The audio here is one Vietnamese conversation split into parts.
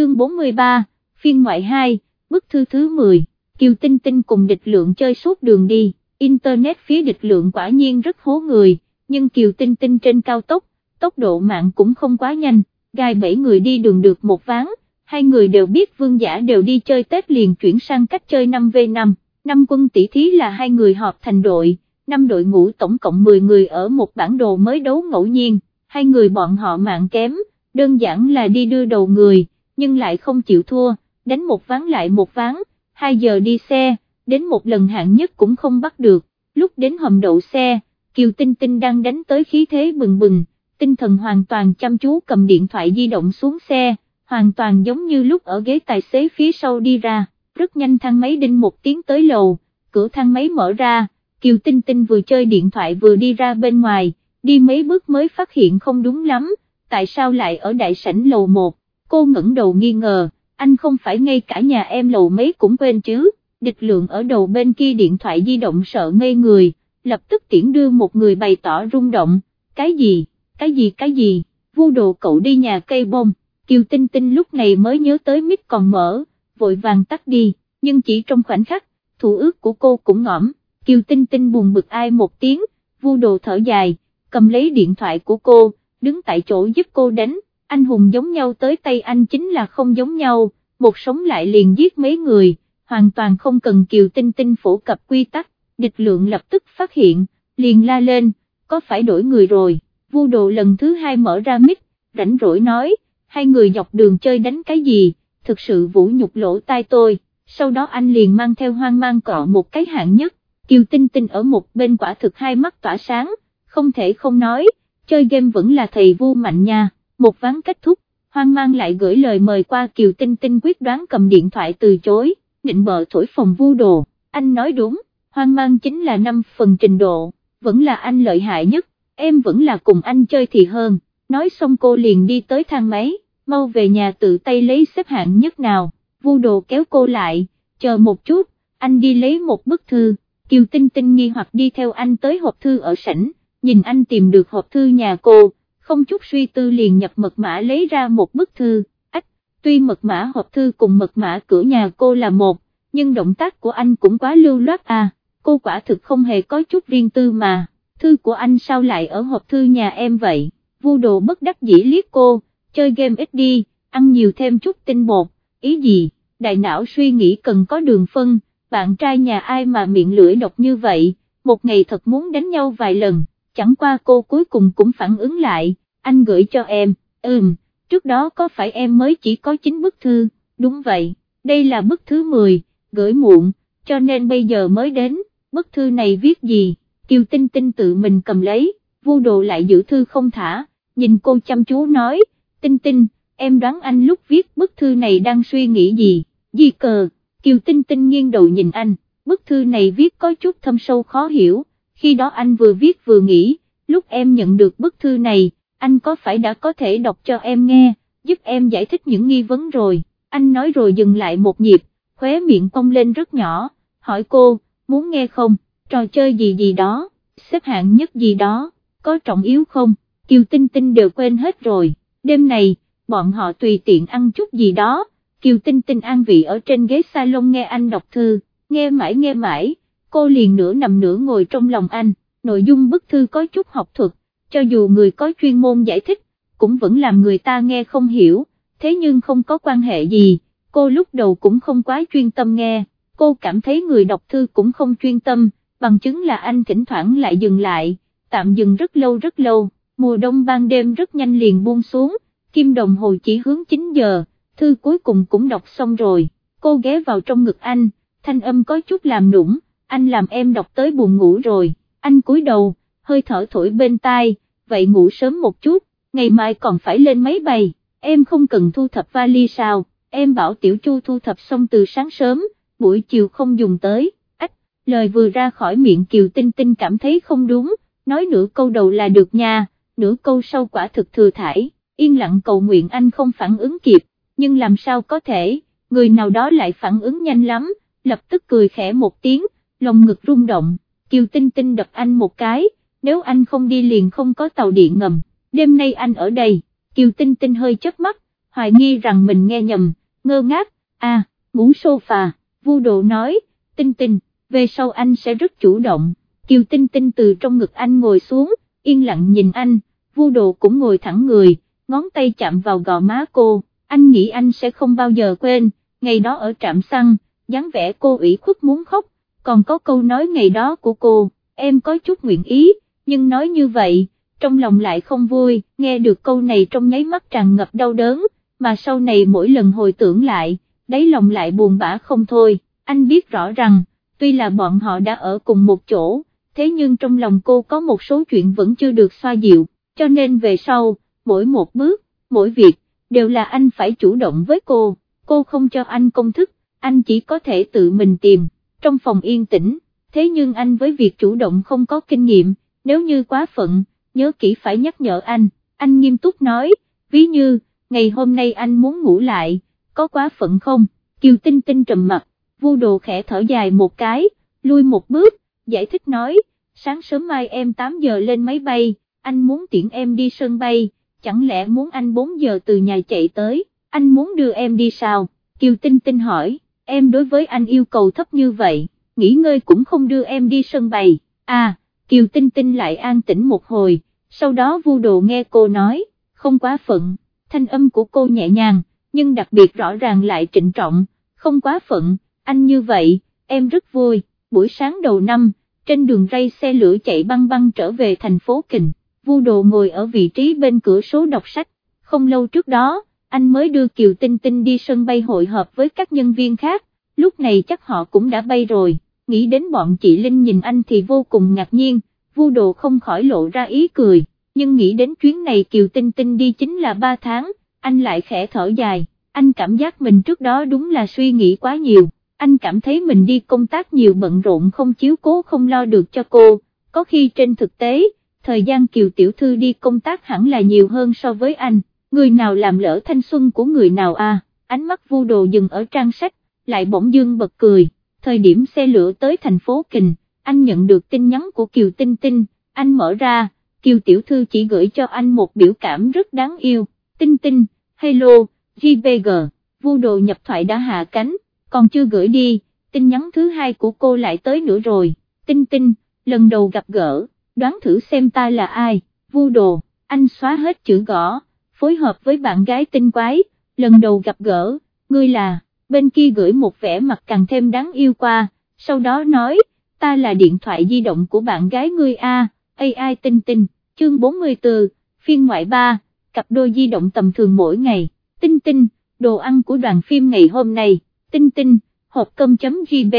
chương 43, phiên ngoại 2, bức thư thứ 10, Kiều Tinh Tinh cùng địch lượng chơi suốt đường đi, Internet phía địch lượng quả nhiên rất hố người, nhưng Kiều Tinh Tinh trên cao tốc, tốc độ mạng cũng không quá nhanh, gai bảy người đi đường được một ván, hai người đều biết vương giả đều đi chơi Tết liền chuyển sang cách chơi 5v5, năm quân tỷ thí là hai người họp thành đội, năm đội ngũ tổng cộng 10 người ở một bản đồ mới đấu ngẫu nhiên, hai người bọn họ mạng kém, đơn giản là đi đưa đầu người, nhưng lại không chịu thua, đánh một ván lại một ván, hai giờ đi xe, đến một lần hạng nhất cũng không bắt được, lúc đến hầm đậu xe, Kiều Tinh Tinh đang đánh tới khí thế bừng bừng, tinh thần hoàn toàn chăm chú cầm điện thoại di động xuống xe, hoàn toàn giống như lúc ở ghế tài xế phía sau đi ra, rất nhanh thang máy đinh một tiếng tới lầu, cửa thang máy mở ra, Kiều Tinh Tinh vừa chơi điện thoại vừa đi ra bên ngoài, đi mấy bước mới phát hiện không đúng lắm, tại sao lại ở đại sảnh lầu 1, cô ngẩng đầu nghi ngờ, anh không phải ngay cả nhà em lầu mấy cũng quên chứ, địch lượng ở đầu bên kia điện thoại di động sợ ngây người, lập tức tiễn đưa một người bày tỏ rung động, cái gì, cái gì cái gì, vu đồ cậu đi nhà cây bông, Kiều Tinh Tinh lúc này mới nhớ tới mít còn mở, vội vàng tắt đi, nhưng chỉ trong khoảnh khắc, thủ ước của cô cũng ngõm, Kiều Tinh Tinh buồn bực ai một tiếng, vu đồ thở dài, cầm lấy điện thoại của cô, đứng tại chỗ giúp cô đánh, anh hùng giống nhau tới tay anh chính là không giống nhau, một sống lại liền giết mấy người, hoàn toàn không cần Kiều Tinh Tinh phổ cập quy tắc, địch lượng lập tức phát hiện, liền la lên, có phải đổi người rồi, vu đồ lần thứ hai mở ra mic, rảnh rỗi nói, hai người dọc đường chơi đánh cái gì, thực sự vũ nhục lỗ tai tôi, sau đó anh liền mang theo hoang mang cọ một cái hạng nhất, Kiều Tinh Tinh ở một bên quả thực hai mắt tỏa sáng, không thể không nói, chơi game vẫn là thầy vu mạnh nha, một ván kết thúc, hoang mang lại gửi lời mời qua Kiều Tinh Tinh quyết đoán cầm điện thoại từ chối, định bợ thổi phòng vu đồ, anh nói đúng, hoang mang chính là 5 phần trình độ, vẫn là anh lợi hại nhất, em vẫn là cùng anh chơi thì hơn, nói xong cô liền đi tới thang máy, mau về nhà tự tay lấy xếp hạng nhất nào, vu đồ kéo cô lại, chờ một chút, anh đi lấy một bức thư, Kiều Tinh Tinh nghi hoặc đi theo anh tới hộp thư ở sảnh, nhìn anh tìm được hộp thư nhà cô, không chút suy tư liền nhập mật mã lấy ra một bức thư, ách, tuy mật mã hộp thư cùng mật mã cửa nhà cô là một, nhưng động tác của anh cũng quá lưu loát à, cô quả thực không hề có chút riêng tư mà, thư của anh sao lại ở hộp thư nhà em vậy, vu đồ bất đắc dĩ liếc cô, chơi game ít đi, ăn nhiều thêm chút tinh bột, ý gì, đại não suy nghĩ cần có đường phân, bạn trai nhà ai mà miệng lưỡi độc như vậy, một ngày thật muốn đánh nhau vài lần, chẳng qua cô cuối cùng cũng phản ứng lại, anh gửi cho em, ừm, trước đó có phải em mới chỉ có 9 bức thư, đúng vậy, đây là bức thứ 10, gửi muộn, cho nên bây giờ mới đến, bức thư này viết gì, Kiều Tinh Tinh tự mình cầm lấy, vu đồ lại giữ thư không thả, nhìn cô chăm chú nói, Tinh Tinh, em đoán anh lúc viết bức thư này đang suy nghĩ gì, di cờ, Kiều Tinh Tinh nghiêng đầu nhìn anh, bức thư này viết có chút thâm sâu khó hiểu, khi đó anh vừa viết vừa nghĩ, lúc em nhận được bức thư này, anh có phải đã có thể đọc cho em nghe, giúp em giải thích những nghi vấn rồi, anh nói rồi dừng lại một nhịp, khóe miệng cong lên rất nhỏ, hỏi cô, muốn nghe không, trò chơi gì gì đó, xếp hạng nhất gì đó, có trọng yếu không, Kiều Tinh Tinh đều quên hết rồi, đêm này, bọn họ tùy tiện ăn chút gì đó, Kiều Tinh Tinh an vị ở trên ghế salon nghe anh đọc thư, nghe mãi nghe mãi, cô liền nửa nằm nửa ngồi trong lòng anh, nội dung bức thư có chút học thuật, cho dù người có chuyên môn giải thích, cũng vẫn làm người ta nghe không hiểu, thế nhưng không có quan hệ gì, cô lúc đầu cũng không quá chuyên tâm nghe, cô cảm thấy người đọc thư cũng không chuyên tâm, bằng chứng là anh thỉnh thoảng lại dừng lại, tạm dừng rất lâu rất lâu, mùa đông ban đêm rất nhanh liền buông xuống, kim đồng hồ chỉ hướng 9 giờ, thư cuối cùng cũng đọc xong rồi, cô ghé vào trong ngực anh, thanh âm có chút làm nũng, anh làm em đọc tới buồn ngủ rồi, anh cúi đầu, hơi thở thổi bên tai, vậy ngủ sớm một chút, ngày mai còn phải lên máy bay, em không cần thu thập vali sao, em bảo Tiểu Chu thu thập xong từ sáng sớm, buổi chiều không dùng tới, ách, lời vừa ra khỏi miệng Kiều Tinh Tinh cảm thấy không đúng, nói nửa câu đầu là được nha, nửa câu sau quả thực thừa thải, yên lặng cầu nguyện anh không phản ứng kịp, nhưng làm sao có thể, người nào đó lại phản ứng nhanh lắm, lập tức cười khẽ một tiếng, lồng ngực rung động, Kiều Tinh Tinh đập anh một cái, nếu anh không đi liền không có tàu điện ngầm, đêm nay anh ở đây, Kiều Tinh Tinh hơi chớp mắt, hoài nghi rằng mình nghe nhầm, ngơ ngác, à, ngủ sofa, vu đồ nói, tinh tinh, về sau anh sẽ rất chủ động, kiều tinh tinh từ trong ngực anh ngồi xuống, yên lặng nhìn anh, vu đồ cũng ngồi thẳng người, ngón tay chạm vào gò má cô, anh nghĩ anh sẽ không bao giờ quên, ngày đó ở trạm xăng, dáng vẻ cô ủy khuất muốn khóc, còn có câu nói ngày đó của cô, em có chút nguyện ý, nhưng nói như vậy, trong lòng lại không vui, nghe được câu này trong nháy mắt tràn ngập đau đớn, mà sau này mỗi lần hồi tưởng lại, đáy lòng lại buồn bã không thôi, anh biết rõ rằng, tuy là bọn họ đã ở cùng một chỗ, thế nhưng trong lòng cô có một số chuyện vẫn chưa được xoa dịu, cho nên về sau, mỗi một bước, mỗi việc, đều là anh phải chủ động với cô, cô không cho anh công thức, anh chỉ có thể tự mình tìm, trong phòng yên tĩnh, thế nhưng anh với việc chủ động không có kinh nghiệm, nếu như quá phận, nhớ kỹ phải nhắc nhở anh, anh nghiêm túc nói, ví như, ngày hôm nay anh muốn ngủ lại, có quá phận không, Kiều Tinh Tinh trầm mặt, vu đồ khẽ thở dài một cái, lui một bước, giải thích nói, sáng sớm mai em 8 giờ lên máy bay, anh muốn tiễn em đi sân bay, chẳng lẽ muốn anh 4 giờ từ nhà chạy tới, anh muốn đưa em đi sao, Kiều Tinh Tinh hỏi, em đối với anh yêu cầu thấp như vậy, nghỉ ngơi cũng không đưa em đi sân bay, à, Kiều Tinh Tinh lại an tĩnh một hồi, sau đó vu đồ nghe cô nói, không quá phận, thanh âm của cô nhẹ nhàng, nhưng đặc biệt rõ ràng lại trịnh trọng, không quá phận, anh như vậy, em rất vui, buổi sáng đầu năm, trên đường ray xe lửa chạy băng băng trở về thành phố Kình, vu đồ ngồi ở vị trí bên cửa số đọc sách, không lâu trước đó, anh mới đưa Kiều Tinh Tinh đi sân bay hội họp với các nhân viên khác, lúc này chắc họ cũng đã bay rồi, nghĩ đến bọn chị Linh nhìn anh thì vô cùng ngạc nhiên, vu đồ không khỏi lộ ra ý cười, nhưng nghĩ đến chuyến này Kiều Tinh Tinh đi chính là 3 tháng, anh lại khẽ thở dài, anh cảm giác mình trước đó đúng là suy nghĩ quá nhiều, anh cảm thấy mình đi công tác nhiều bận rộn không chiếu cố không lo được cho cô, có khi trên thực tế, thời gian Kiều Tiểu Thư đi công tác hẳn là nhiều hơn so với anh, người nào làm lỡ thanh xuân của người nào à, ánh mắt vu đồ dừng ở trang sách, lại bỗng dưng bật cười, thời điểm xe lửa tới thành phố Kình, anh nhận được tin nhắn của Kiều Tinh Tinh, anh mở ra, Kiều Tiểu Thư chỉ gửi cho anh một biểu cảm rất đáng yêu, Tinh Tinh, hello, JPG, vu đồ nhập thoại đã hạ cánh, còn chưa gửi đi, tin nhắn thứ hai của cô lại tới nữa rồi, Tinh Tinh, lần đầu gặp gỡ, đoán thử xem ta là ai, vu đồ, anh xóa hết chữ gõ, phối hợp với bạn gái tinh quái, lần đầu gặp gỡ, ngươi là, bên kia gửi một vẻ mặt càng thêm đáng yêu qua, sau đó nói, ta là điện thoại di động của bạn gái ngươi A, AI tinh tinh, chương 44, phiên ngoại 3, cặp đôi di động tầm thường mỗi ngày, tinh tinh, đồ ăn của đoàn phim ngày hôm nay, tinh tinh, hộp cơm.gb,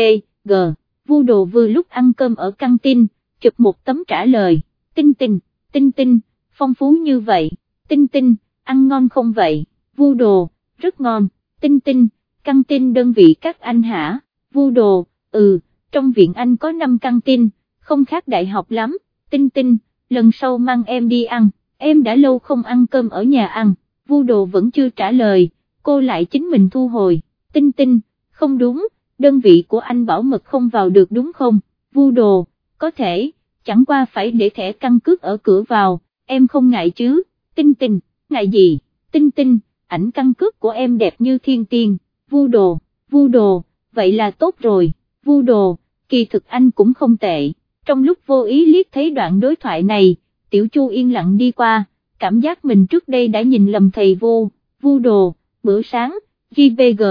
g, vu đồ vừa lúc ăn cơm ở căng tin, chụp một tấm trả lời, tinh tinh, tinh tinh, phong phú như vậy, tinh tinh, ăn ngon không vậy, vu đồ, rất ngon, tinh tinh, căng tin đơn vị các anh hả, vu đồ, ừ trong viện anh có 5 căng tin, không khác đại học lắm, tinh tinh, lần sau mang em đi ăn, em đã lâu không ăn cơm ở nhà ăn, vu đồ vẫn chưa trả lời, cô lại chính mình thu hồi, tinh tinh, không đúng, đơn vị của anh bảo mật không vào được đúng không, vu đồ, có thể, chẳng qua phải để thẻ căn cước ở cửa vào, em không ngại chứ, tinh tinh, ngại gì, tinh tinh, ảnh căn cước của em đẹp như thiên tiên, vu đồ, vu đồ, vậy là tốt rồi, vu đồ, kỳ thực anh cũng không tệ, trong lúc vô ý liếc thấy đoạn đối thoại này, tiểu chu yên lặng đi qua, cảm giác mình trước đây đã nhìn lầm thầy vô, vu đồ, bữa sáng, GPG,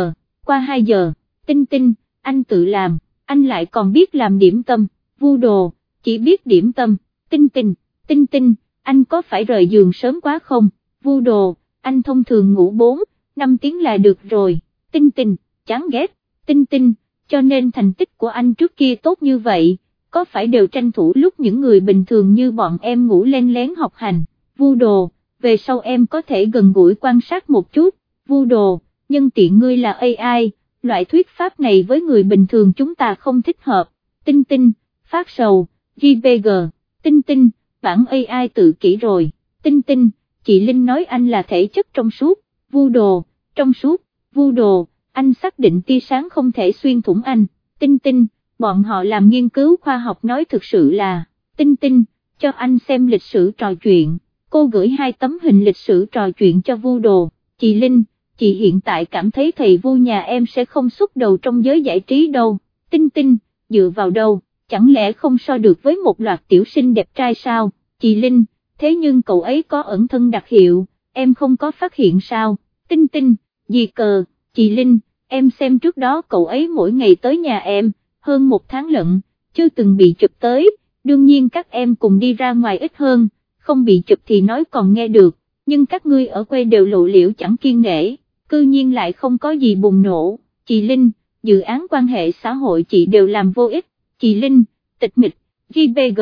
qua 2 giờ, tinh tinh, anh tự làm, anh lại còn biết làm điểm tâm, vu đồ, chỉ biết điểm tâm, tinh tinh, tinh tinh, anh có phải rời giường sớm quá không, vu đồ, anh thông thường ngủ 4, 5 tiếng là được rồi, tinh tinh, chán ghét, tinh tinh, cho nên thành tích của anh trước kia tốt như vậy, có phải đều tranh thủ lúc những người bình thường như bọn em ngủ lên lén học hành, vu đồ, về sau em có thể gần gũi quan sát một chút, vu đồ, nhân tiện ngươi là AI, loại thuyết pháp này với người bình thường chúng ta không thích hợp, tinh tinh, phát sầu, JPG, tinh tinh, bản AI tự kỷ rồi, tinh tinh, chị Linh nói anh là thể chất trong suốt, vu đồ, trong suốt, vu đồ, anh xác định tia sáng không thể xuyên thủng anh, tinh tinh, bọn họ làm nghiên cứu khoa học nói thực sự là, tinh tinh, cho anh xem lịch sử trò chuyện, cô gửi hai tấm hình lịch sử trò chuyện cho vu đồ, chị Linh, chị hiện tại cảm thấy thầy vu nhà em sẽ không xuất đầu trong giới giải trí đâu, tinh tinh, dựa vào đâu, chẳng lẽ không so được với một loạt tiểu sinh đẹp trai sao, chị Linh, thế nhưng cậu ấy có ẩn thân đặc hiệu, em không có phát hiện sao, tinh tinh, gì cờ, chị Linh, em xem trước đó cậu ấy mỗi ngày tới nhà em, hơn một tháng lận, chưa từng bị chụp tới, đương nhiên các em cùng đi ra ngoài ít hơn, không bị chụp thì nói còn nghe được, nhưng các ngươi ở quê đều lộ liễu chẳng kiên nể, cư nhiên lại không có gì bùng nổ, chị Linh, dự án quan hệ xã hội chị đều làm vô ích, chị Linh, tịch mịch, GBG,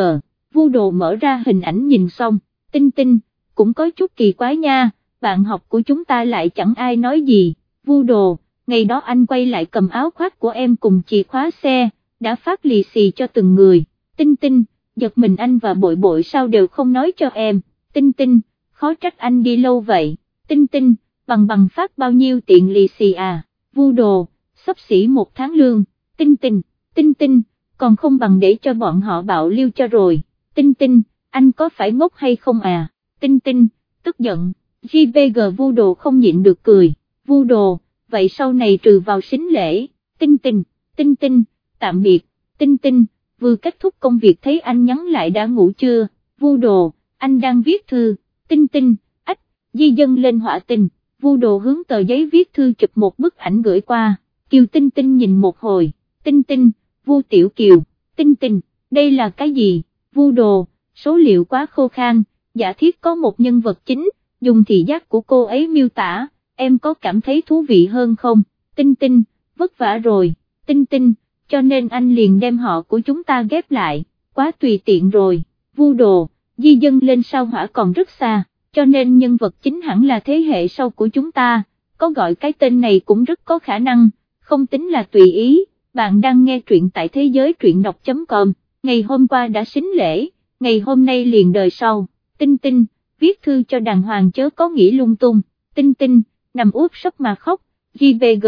vu đồ mở ra hình ảnh nhìn xong, tinh tinh, cũng có chút kỳ quái nha, bạn học của chúng ta lại chẳng ai nói gì, vu đồ, ngày đó anh quay lại cầm áo khoác của em cùng chìa khóa xe, đã phát lì xì cho từng người, tinh tinh, giật mình anh và bội bội sao đều không nói cho em, tinh tinh, khó trách anh đi lâu vậy, tinh tinh, bằng bằng phát bao nhiêu tiện lì xì à, vu đồ, sắp xỉ một tháng lương, tinh tinh, tinh tinh, còn không bằng để cho bọn họ bạo lưu cho rồi, tinh tinh, anh có phải ngốc hay không à, tinh tinh, tức giận, GBG vu đồ không nhịn được cười, vu đồ, vậy sau này trừ vào xính lễ, tinh tinh, tinh tinh, tạm biệt, tinh tinh, vừa kết thúc công việc thấy anh nhắn lại đã ngủ chưa, vu đồ, anh đang viết thư, tinh tinh, ách, di dân lên họa tình, vu đồ hướng tờ giấy viết thư chụp một bức ảnh gửi qua, kiều tinh tinh nhìn một hồi, tinh tinh, vu tiểu kiều, tinh tinh, đây là cái gì, vu đồ, số liệu quá khô khan, giả thiết có một nhân vật chính, dùng thị giác của cô ấy miêu tả, em có cảm thấy thú vị hơn không, tinh tinh, vất vả rồi, tinh tinh, cho nên anh liền đem họ của chúng ta ghép lại, quá tùy tiện rồi, vu đồ, di dân lên sao hỏa còn rất xa, cho nên nhân vật chính hẳn là thế hệ sau của chúng ta, có gọi cái tên này cũng rất có khả năng, không tính là tùy ý, bạn đang nghe truyện tại thế giới truyện đọc.com, ngày hôm qua đã xính lễ, ngày hôm nay liền đời sau, tinh tinh, viết thư cho đàng hoàng chớ có nghĩ lung tung, tinh tinh, nằm úp sấp mà khóc, GVG,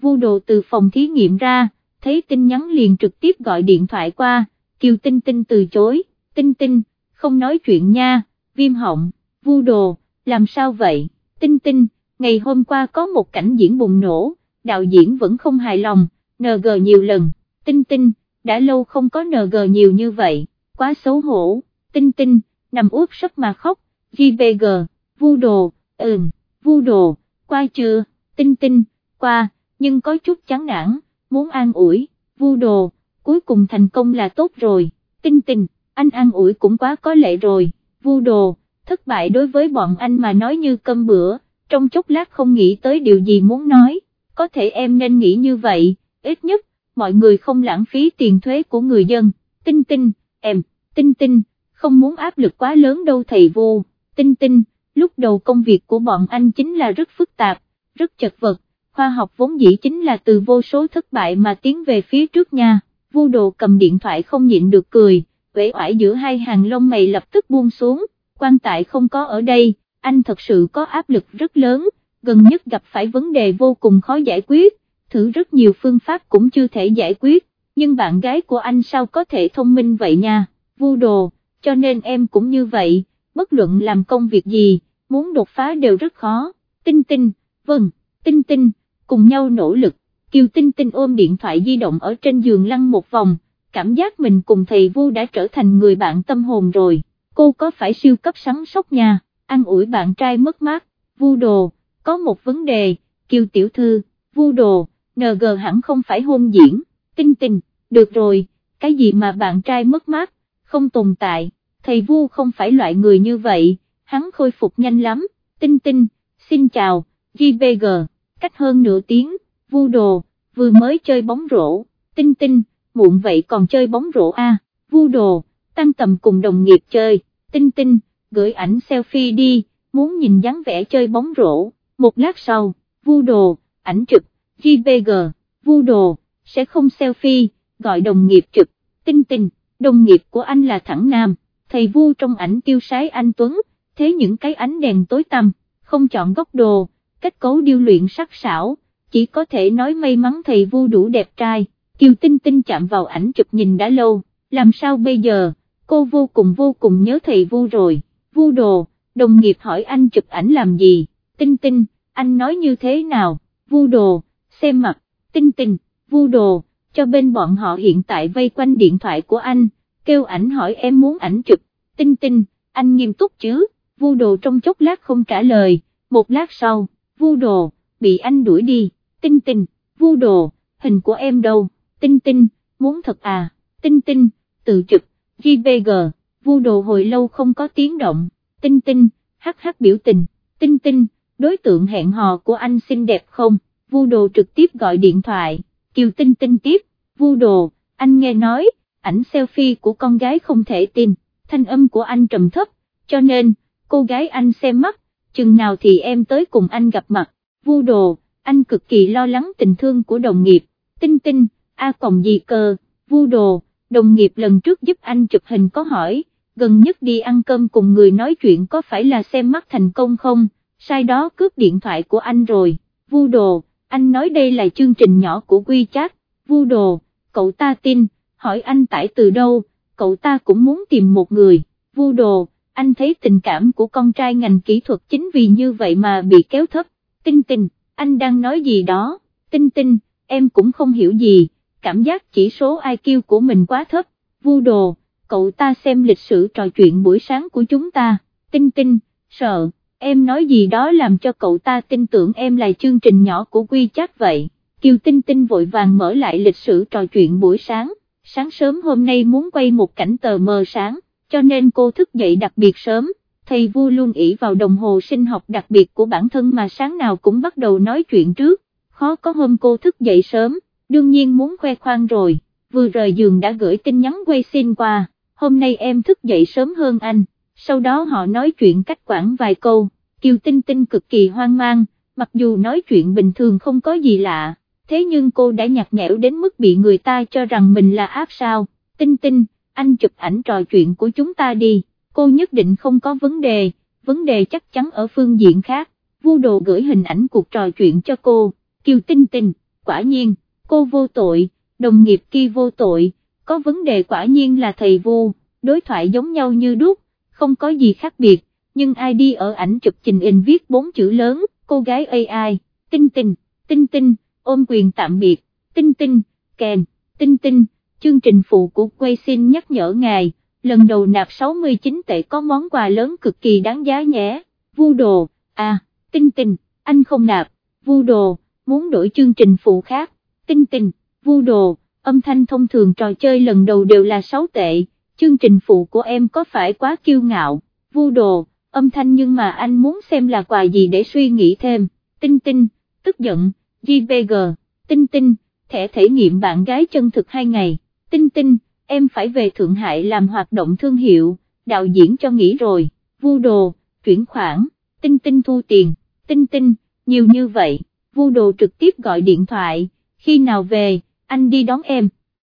vu đồ từ phòng thí nghiệm ra, thấy tin nhắn liền trực tiếp gọi điện thoại qua, Kiều Tinh Tinh từ chối, Tinh Tinh, không nói chuyện nha, viêm họng, vu đồ, làm sao vậy, Tinh Tinh, ngày hôm qua có một cảnh diễn bùng nổ, đạo diễn vẫn không hài lòng, NG nhiều lần, Tinh Tinh, đã lâu không có NG nhiều như vậy, quá xấu hổ, Tinh Tinh, nằm úp sấp mà khóc, GBG, vu đồ, ừm, vu đồ, qua chưa, Tinh Tinh, qua, nhưng có chút chán nản muốn an ủi, vu đồ, cuối cùng thành công là tốt rồi, tinh tinh, anh an ủi cũng quá có lệ rồi, vu đồ, thất bại đối với bọn anh mà nói như cơm bữa, trong chốc lát không nghĩ tới điều gì muốn nói, có thể em nên nghĩ như vậy, ít nhất, mọi người không lãng phí tiền thuế của người dân, tinh tinh, em, tinh tinh, không muốn áp lực quá lớn đâu thầy vô, tinh tinh, lúc đầu công việc của bọn anh chính là rất phức tạp, rất chật vật, khoa học vốn dĩ chính là từ vô số thất bại mà tiến về phía trước nha, vu đồ cầm điện thoại không nhịn được cười, vẽ oải giữa hai hàng lông mày lập tức buông xuống, quan tại không có ở đây, anh thật sự có áp lực rất lớn, gần nhất gặp phải vấn đề vô cùng khó giải quyết, thử rất nhiều phương pháp cũng chưa thể giải quyết, nhưng bạn gái của anh sao có thể thông minh vậy nha, vu đồ, cho nên em cũng như vậy, bất luận làm công việc gì, muốn đột phá đều rất khó, tinh tinh, vâng, tinh tinh, cùng nhau nỗ lực, Kiều Tinh Tinh ôm điện thoại di động ở trên giường lăn một vòng, cảm giác mình cùng thầy Vu đã trở thành người bạn tâm hồn rồi, cô có phải siêu cấp sắn sóc nha, ăn ủi bạn trai mất mát, Vu đồ, có một vấn đề, Kiều Tiểu Thư, Vu đồ, NG hẳn không phải hôn diễn, Tinh Tinh, được rồi, cái gì mà bạn trai mất mát, không tồn tại, thầy Vu không phải loại người như vậy, hắn khôi phục nhanh lắm, Tinh Tinh, xin chào, GBG cách hơn nửa tiếng, vu đồ, vừa mới chơi bóng rổ, tinh tinh, muộn vậy còn chơi bóng rổ a, à? vu đồ, tăng tầm cùng đồng nghiệp chơi, tinh tinh, gửi ảnh selfie đi, muốn nhìn dáng vẻ chơi bóng rổ, một lát sau, vu đồ, ảnh chụp, JPG, vu đồ, sẽ không selfie, gọi đồng nghiệp chụp, tinh tinh, đồng nghiệp của anh là thẳng nam, thầy vu trong ảnh tiêu sái anh Tuấn, thế những cái ánh đèn tối tăm, không chọn góc đồ kết cấu điêu luyện sắc sảo, chỉ có thể nói may mắn thầy vu đủ đẹp trai, Kiều Tinh Tinh chạm vào ảnh chụp nhìn đã lâu, làm sao bây giờ, cô vô cùng vô cùng nhớ thầy vu rồi, vu đồ, đồng nghiệp hỏi anh chụp ảnh làm gì, Tinh Tinh, anh nói như thế nào, vu đồ, xem mặt, tinh tinh, vu đồ, cho bên bọn họ hiện tại vây quanh điện thoại của anh, kêu ảnh hỏi em muốn ảnh chụp, tinh tinh, anh nghiêm túc chứ, vu đồ trong chốc lát không trả lời, một lát sau, vu đồ, bị anh đuổi đi, tinh tinh, vu đồ, hình của em đâu, tinh tinh, muốn thật à, tinh tinh, tự chụp, JPG, vu đồ hồi lâu không có tiếng động, tinh tinh, hắc hắc biểu tình, tinh tinh, đối tượng hẹn hò của anh xinh đẹp không, vu đồ trực tiếp gọi điện thoại, kiều tinh tinh tiếp, vu đồ, anh nghe nói, ảnh selfie của con gái không thể tin, thanh âm của anh trầm thấp, cho nên, cô gái anh xem mắt, chừng nào thì em tới cùng anh gặp mặt, vu đồ, anh cực kỳ lo lắng tình thương của đồng nghiệp, tinh tinh, a còng gì cơ, vu đồ, đồng nghiệp lần trước giúp anh chụp hình có hỏi, gần nhất đi ăn cơm cùng người nói chuyện có phải là xem mắt thành công không, sai đó cướp điện thoại của anh rồi, vu đồ, anh nói đây là chương trình nhỏ của WeChat, vu đồ, cậu ta tin, hỏi anh tải từ đâu, cậu ta cũng muốn tìm một người, vu đồ, anh thấy tình cảm của con trai ngành kỹ thuật chính vì như vậy mà bị kéo thấp, tinh tinh, anh đang nói gì đó, tinh tinh, em cũng không hiểu gì, cảm giác chỉ số IQ của mình quá thấp, vu đồ, cậu ta xem lịch sử trò chuyện buổi sáng của chúng ta, tinh tinh, sợ, em nói gì đó làm cho cậu ta tin tưởng em là chương trình nhỏ của quy chắc vậy, Kiều Tinh Tinh vội vàng mở lại lịch sử trò chuyện buổi sáng, sáng sớm hôm nay muốn quay một cảnh tờ mờ sáng, cho nên cô thức dậy đặc biệt sớm, thầy vu luôn ỷ vào đồng hồ sinh học đặc biệt của bản thân mà sáng nào cũng bắt đầu nói chuyện trước, khó có hôm cô thức dậy sớm, đương nhiên muốn khoe khoang rồi, vừa rời giường đã gửi tin nhắn quay xin qua, hôm nay em thức dậy sớm hơn anh, sau đó họ nói chuyện cách quãng vài câu, Kiều Tinh Tinh cực kỳ hoang mang, mặc dù nói chuyện bình thường không có gì lạ, thế nhưng cô đã nhạt nhẽo đến mức bị người ta cho rằng mình là áp sao, Tinh Tinh, anh chụp ảnh trò chuyện của chúng ta đi, cô nhất định không có vấn đề, vấn đề chắc chắn ở phương diện khác, vu đồ gửi hình ảnh cuộc trò chuyện cho cô, Kiều Tinh Tinh, quả nhiên, cô vô tội, đồng nghiệp kia vô tội, có vấn đề quả nhiên là thầy vô, đối thoại giống nhau như đúc, không có gì khác biệt, nhưng ai đi ở ảnh chụp trình in viết bốn chữ lớn, cô gái AI, tinh tinh, tinh tinh, ôm quyền tạm biệt, tinh tinh, kèm, tinh tinh, chương trình phụ của quay xin nhắc nhở ngài, lần đầu nạp 69 tệ có món quà lớn cực kỳ đáng giá nhé, vu đồ, à, tinh tinh, anh không nạp, vu đồ, muốn đổi chương trình phụ khác, tinh tinh, vu đồ, âm thanh thông thường trò chơi lần đầu đều là 6 tệ, chương trình phụ của em có phải quá kiêu ngạo, vu đồ, âm thanh nhưng mà anh muốn xem là quà gì để suy nghĩ thêm, tinh tinh, tức giận, JPG, tinh tinh, thẻ thể nghiệm bạn gái chân thực 2 ngày, tinh tinh, em phải về Thượng Hải làm hoạt động thương hiệu, đạo diễn cho nghỉ rồi, vu đồ, chuyển khoản, tinh tinh thu tiền, tinh tinh, nhiều như vậy, vu đồ trực tiếp gọi điện thoại, khi nào về, anh đi đón em.